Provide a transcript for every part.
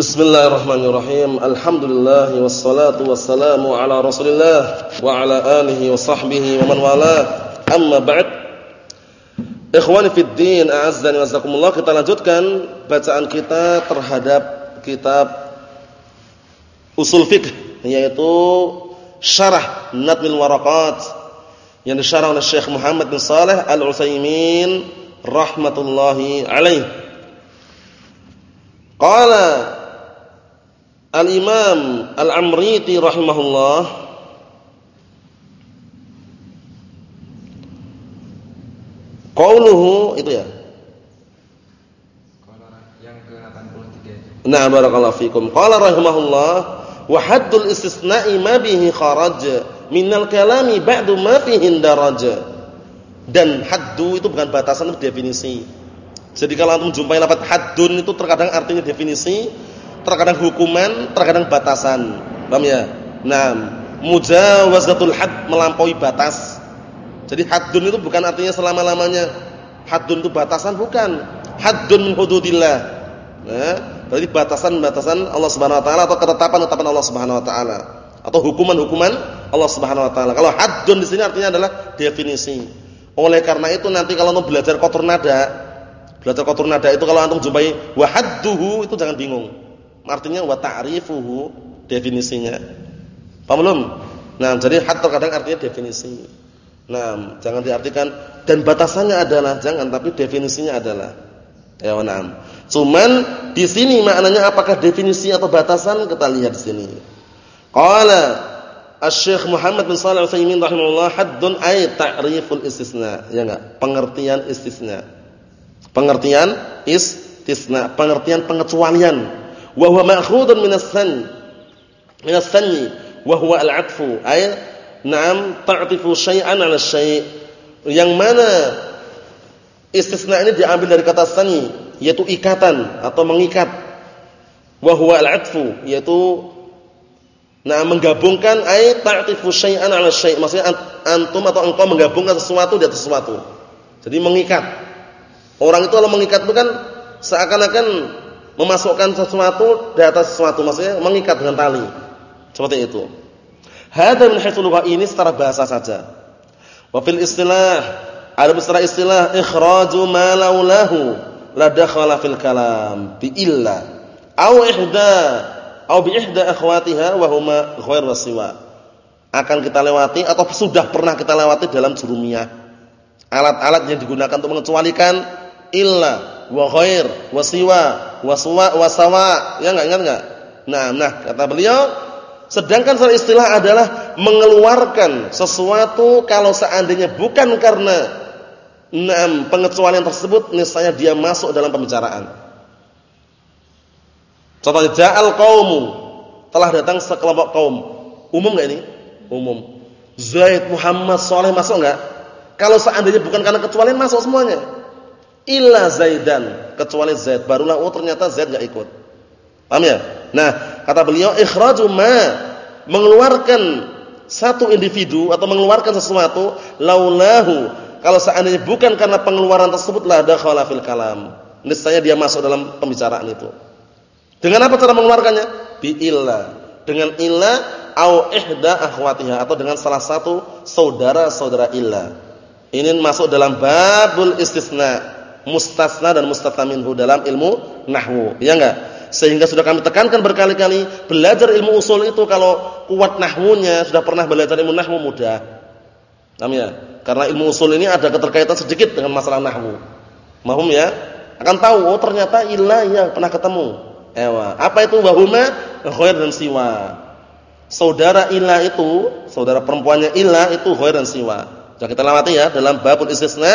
Bismillahirrahmanirrahim. Alhamdulillah wassalatu wassalamu ala Rasulillah wa ala alihi wa sahbihi wa man wala. Amma ba'd. Ikhwani fid din, a'azzani wa jazakumullah. Kita lanjutkan bacaan kita terhadap kitab Usul Fiqh yaitu Syarah Nadmil Waraqat yang disyarah oleh Syekh Muhammad bin Saleh Al-Utsaimin rahmatullahi alaih. Qala Al-Imam Al-Amriti rahimahullah Qauluhu itu ya. Yang ke-83 Nah, barakallahu fikum. Qala rahimahullah wa haddul istisna'i ma bihi kharaj minal kalami ba'du ma fihi daraj. Dan haddu itu bukan batasan itu definisi. Jadi kalau antum jumpai lafaz haddun itu terkadang artinya definisi, terkadang hukuman, terkadang batasan. Paham ya? Nah, mujawazatul had melampaui batas. Jadi haddun itu bukan artinya selama-lamanya. Haddun itu batasan bukan. Haddun min hududillah. Nah, berarti batasan-batasan Allah Subhanahu wa taala atau ketetapan-ketetapan Allah Subhanahu wa taala atau hukuman-hukuman Allah Subhanahu wa taala. Kalau haddun di sini artinya adalah definisi. Oleh karena itu nanti kalau antum belajar kotor nada, belajar kotor nada itu kalau antum jumpai wa hadduhu itu jangan bingung. Artinya wa ta'rifuhu definisinya. Paham belum? Nah, jadi had terkadang artinya definisi. Nah, jangan diartikan dan batasannya adalah jangan tapi definisinya adalah. Ya, na'am. Cuman di sini maknanya apakah definisi atau batasan kita lihat di sini. Qala Asy-Syaikh Muhammad bin Shalih Al-Utsaimin rahimahullah haddun ay ta'riful istisna. Ya enggak? Pengertian istisna. Pengertian istisna, pengertian pengecualian wa huwa ma'khudun min as-sann min as-sanni wa huwa al-'atfu ay na'am ta'tifu syai'an 'ala syai' yang mana istisna ini diambil dari kata sanni yaitu ikatan atau mengikat. Wa huwa al-'atfu yaitu nah menggabungkan ay ta'tifu syai'an 'ala syai' maksudnya antum atau engkau menggabungkan sesuatu di atas sesuatu. Jadi mengikat. Orang itu kalau mengikat itu kan seakan-akan memasukkan sesuatu di atas sesuatu maksudnya mengikat dengan tali. Seperti itu. Hadza min haitsu ini secara bahasa saja. Wa fil istilah ada secara istilah ikhraju ma laulahu la dakhala fil kalam bi illa au ihda au bi ihda akhwatiha wa huma ghair wasiwa akan kita lewati atau sudah pernah kita lewati dalam jurumiyah. Alat-alat yang digunakan untuk mengecualikan illa wa ghair wa siwa wa suwa wa sawa ya enggak ingat enggak nah nah kata beliau sedangkan secara istilah adalah mengeluarkan sesuatu kalau seandainya bukan karena enam pengecualian tersebut niscaya dia masuk dalam pembicaraan. Contohnya ja'al qaumu. Telah datang sekelompok kaum. Umum enggak ini? Umum. Zaid Muhammad Saleh masuk enggak kalau seandainya bukan karena kecualian masuk semuanya illa Zaidan kecuali Zaid barulah oh ternyata Zaid enggak ikut. Paham ya? Nah, kata beliau ikhraju ma mengeluarkan satu individu atau mengeluarkan sesuatu laulahu kalau seandainya bukan karena pengeluaran tersebut la dakhala fil kalam. Niscaya dia masuk dalam pembicaraan itu. Dengan apa cara mengeluarkannya? Bi illa. Dengan illa au ihda akhwatiha atau dengan salah satu saudara-saudara illa. Ini masuk dalam babul istisna mustasna dan mustatsna minhu dalam ilmu nahwu. Ya enggak? Sehingga sudah kami tekankan berkali-kali, belajar ilmu usul itu kalau kuat nahwunya, sudah pernah belajar ilmu nahwu mudah. Paham ya? Karena ilmu usul ini ada keterkaitan sedikit dengan masalah nahwu. Mahum ya? Akan tahu oh ternyata ilah ya pernah ketemu. Ewa. Apa itu wahuma khair dan siwa. Saudara ilah itu, saudara perempuannya ilah itu khair dan siwa. Sudah kita lewati ya dalam babul istisna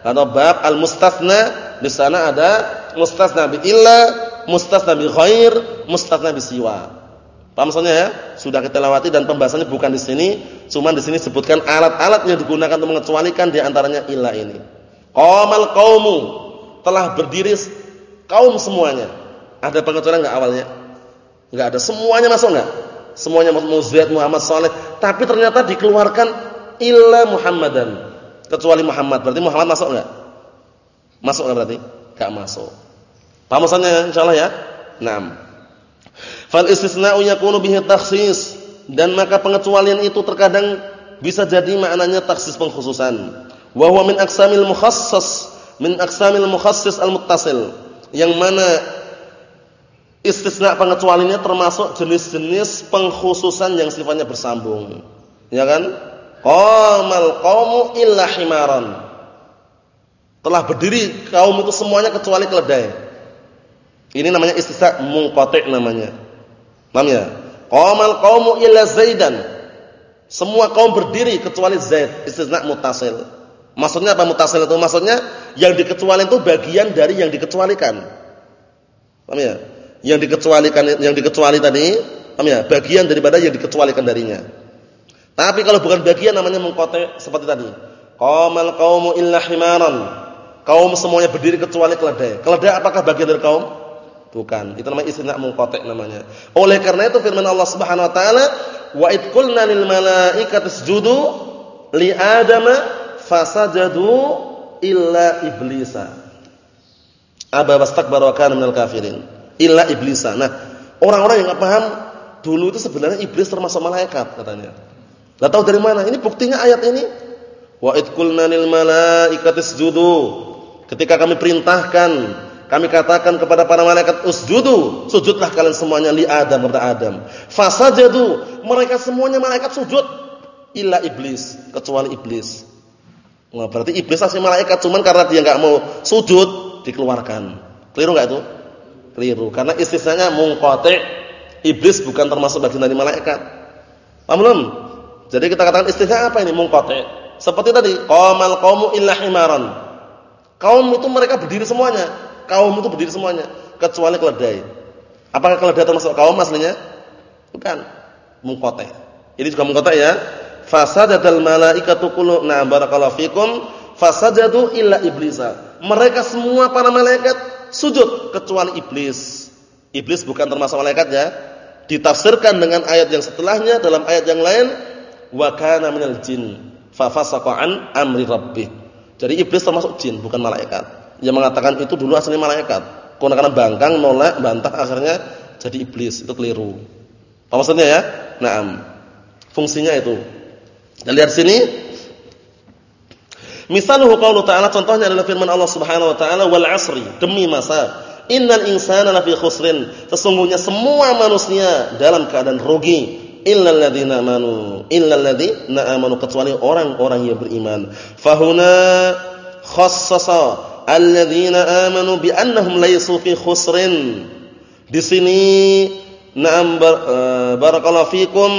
atau bab al-mustasna di sana ada mustasna bi illa, mustasna bi ghair, mustasna bi siwa. Paham maksudnya ya? Sudah kita lewati dan pembahasannya bukan di sini, cuma di sini sebutkan alat-alat yang digunakan untuk mengecualikan di antaranya illa ini. Qamal qaumu telah berdiri kaum semuanya. Ada pengecualian enggak awalnya? Enggak ada. Semuanya masuk enggak? Semuanya Zaid Muhammad Saleh, tapi ternyata dikeluarkan illa Muhammadan kecuali Muhammad. Berarti Muhammad masuk enggak? Masuk enggak berarti? Enggak masuk. Paham maksudnya insyaallah ya? Naam. Fal istisna'u yakunu bihi takhsis dan maka pengecualian itu terkadang bisa jadi maknanya taksis pengkhususan. Wa huwa min aqsamil mukhassas min aqsamil mukhassis al-muttasil. Yang mana istisna pengecualiannya termasuk jenis-jenis pengkhususan yang sifatnya bersambung. Ya kan? Qamal qaumu illa himaran. Telah berdiri kaum itu semuanya kecuali keledai. Ini namanya istisna munqati' namanya. Paham ya? Qamal qaumu illa Zaidan. Semua kaum berdiri kecuali Zaid, istisna mutasil. Maksudnya apa mutasil itu? Maksudnya yang dikecualikan itu bagian dari yang dikecualikan. Paham ya? Yang dikecualikan yang dikecuali tadi, paham ya? Bagian daripada yang dikecualikan darinya. Tapi kalau bukan bagian namanya mengkote seperti tadi. Qamal qaumu illa himaran. Kaum semuanya berdiri kecuali keledai. Keledai apakah bagian dari kaum? Bukan. Itu namanya istina mungqati' namanya. Oleh karena itu firman Allah Subhanahu wa taala, "Wa id qulna lil malaikati isjudu li adama fasajadu illa iblisa." Aba wastakbara wa kana minal kafirin. Illa iblisa. Nah, orang-orang yang enggak paham dulu itu sebenarnya iblis termasuk malaikat katanya. Lah tahu dari mana? Ini buktinya ayat ini. Wa qulna lil malaikati isjudu. Ketika kami perintahkan kami katakan kepada para malaikat usjudu, sujudlah kalian semuanya li Adam kepada Adam. Fasajadu, mereka semuanya malaikat sujud illa iblis, kecuali iblis. Nah, berarti iblis asli malaikat cuman karena dia enggak mau sujud dikeluarkan. Keliru enggak itu? Keliru. Karena istisnanya munqati'. Iblis bukan termasuk bagian dari malaikat. Paham? Jadi kita katakan istisna apa ini? Munqati'. Seperti tadi, qamal qaumu illa himaran. Kaum itu mereka berdiri semuanya kaum itu berdiri semuanya kecuali keledai. Apakah keledai termasuk kaum aslinya? Bukan. Mungkote. Ini juga mungkote ya. Fasajadal malaikatu kullu na barakallahu fikum fasajadu illa iblisa. Mereka semua para malaikat sujud kecuali iblis. Iblis bukan termasuk malaikat ya. Ditafsirkan dengan ayat yang setelahnya dalam ayat yang lain wa kana minal jin fa fasaqa an amri rabbih. Jadi iblis termasuk jin bukan malaikat yang mengatakan itu dulu aslinya malaikat. Karena bangkang, nolak, bantah akhirnya jadi iblis. Itu keliru. Apa maksudnya ya? Naam. Fungsinya itu. Dan lihat sini. Misaluhu qaulu ta'ala contohnya adalah firman Allah Subhanahu wa taala wal 'asri demi masa innal insana lafi khusrin sesungguhnya semua manusia dalam keadaan rugi illal ladzina amanu illal ladzina amanu kecuali orang-orang yang beriman fahuna khassasa alladzina amanu bi annahum laysu fi khusrin. Di sini na'am bar, uh, barakallahu fikum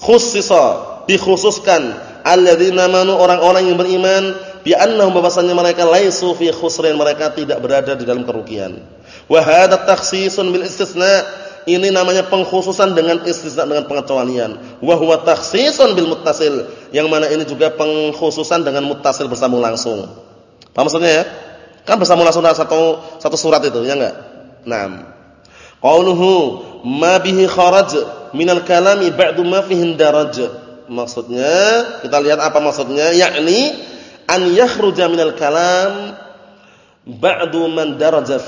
khussisa dikhususkan alladzina amanu orang-orang yang beriman bi annahum bahwasanya mereka laysu fi khusrin mereka tidak berada di dalam kerugian. Wa hadha takhsisun bil istisna ini namanya pengkhususan dengan istisna dengan pengecualian. Wa huwa takhsisun bil muttasil yang mana ini juga pengkhususan dengan muttasil bersambung langsung. Paham maksudnya ya? Kan bersama langsung satu satu surat itu, ya enggak? Naam. Qauluhu ma bihi kharaj minal kalami ba'du ma fihi daraj. Maksudnya, kita lihat apa maksudnya? Yakni an yakhruja minal kalam ba'du man daraja.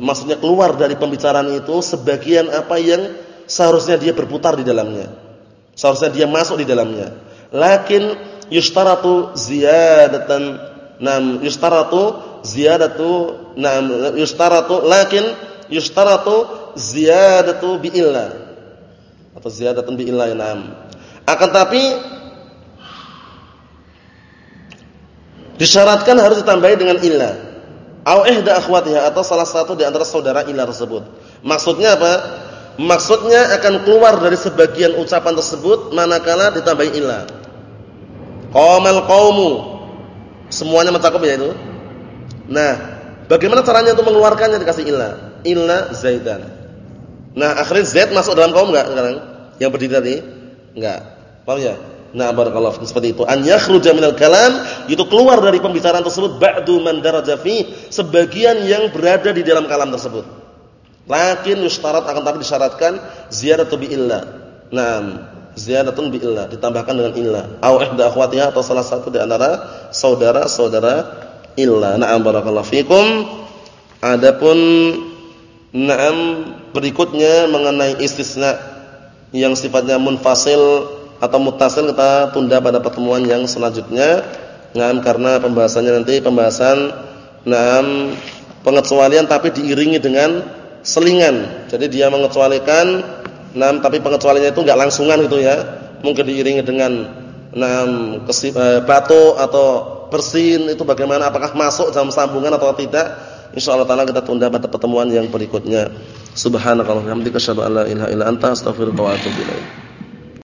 Maksudnya keluar dari pembicaraan itu sebagian apa yang seharusnya dia berputar di dalamnya. Seharusnya dia masuk di dalamnya. Lakin yushtaratu ziyadatan Nam yustaratu ziyadatu nam yustaratu lakin yustaratu ziyadatu bi illa atau ziyadatun bi illa nam. Akan tapi disyaratkan harus ditambahi dengan illa. Au ihda akhwatiha atau salah satu di antara saudara illa tersebut. Maksudnya apa? Maksudnya akan keluar dari sebagian ucapan tersebut manakala ditambahi illa. Qamal qaumu Semuanya mencakup ya itu. Nah, bagaimana caranya untuk mengeluarkannya dikasih illa? Illa Zaidan. Nah, akhirnya Zaid masuk dalam kaum enggak sekarang? Yang berdiri tadi? Enggak. Paham ya? Nah, barakallahu fikum seperti itu. An yakhruja minal kalam itu keluar dari pembicaraan tersebut ba'du man daraja fi, sebagian yang berada di dalam kalam tersebut. Lakin yustarat akan tapi disyaratkan ziyadatu bi illa. Naam ziyadatun bi illa, ditambahkan dengan illa. Au ihda akhwatiha atau salah satu di antara saudara-saudara illa. Na'am barakallahu fikum. Adapun Naam berikutnya mengenai istisna yang sifatnya munfasil atau mutasil kita tunda pada pertemuan yang selanjutnya. Naam karena pembahasannya nanti pembahasan naam pengecualian tapi diiringi dengan selingan. Jadi dia mengecualikan naam tapi pengecualiannya itu enggak langsungan gitu ya. Mungkin diiringi dengan naam kesip, eh, batu atau bersin itu bagaimana apakah masuk dalam sambungan atau tidak? Insyaallah taala kita tunda pada pertemuan yang berikutnya. Subhanakallahumma wa bihamdika asyhadu an la ilaha illa anta astaghfiruka wa.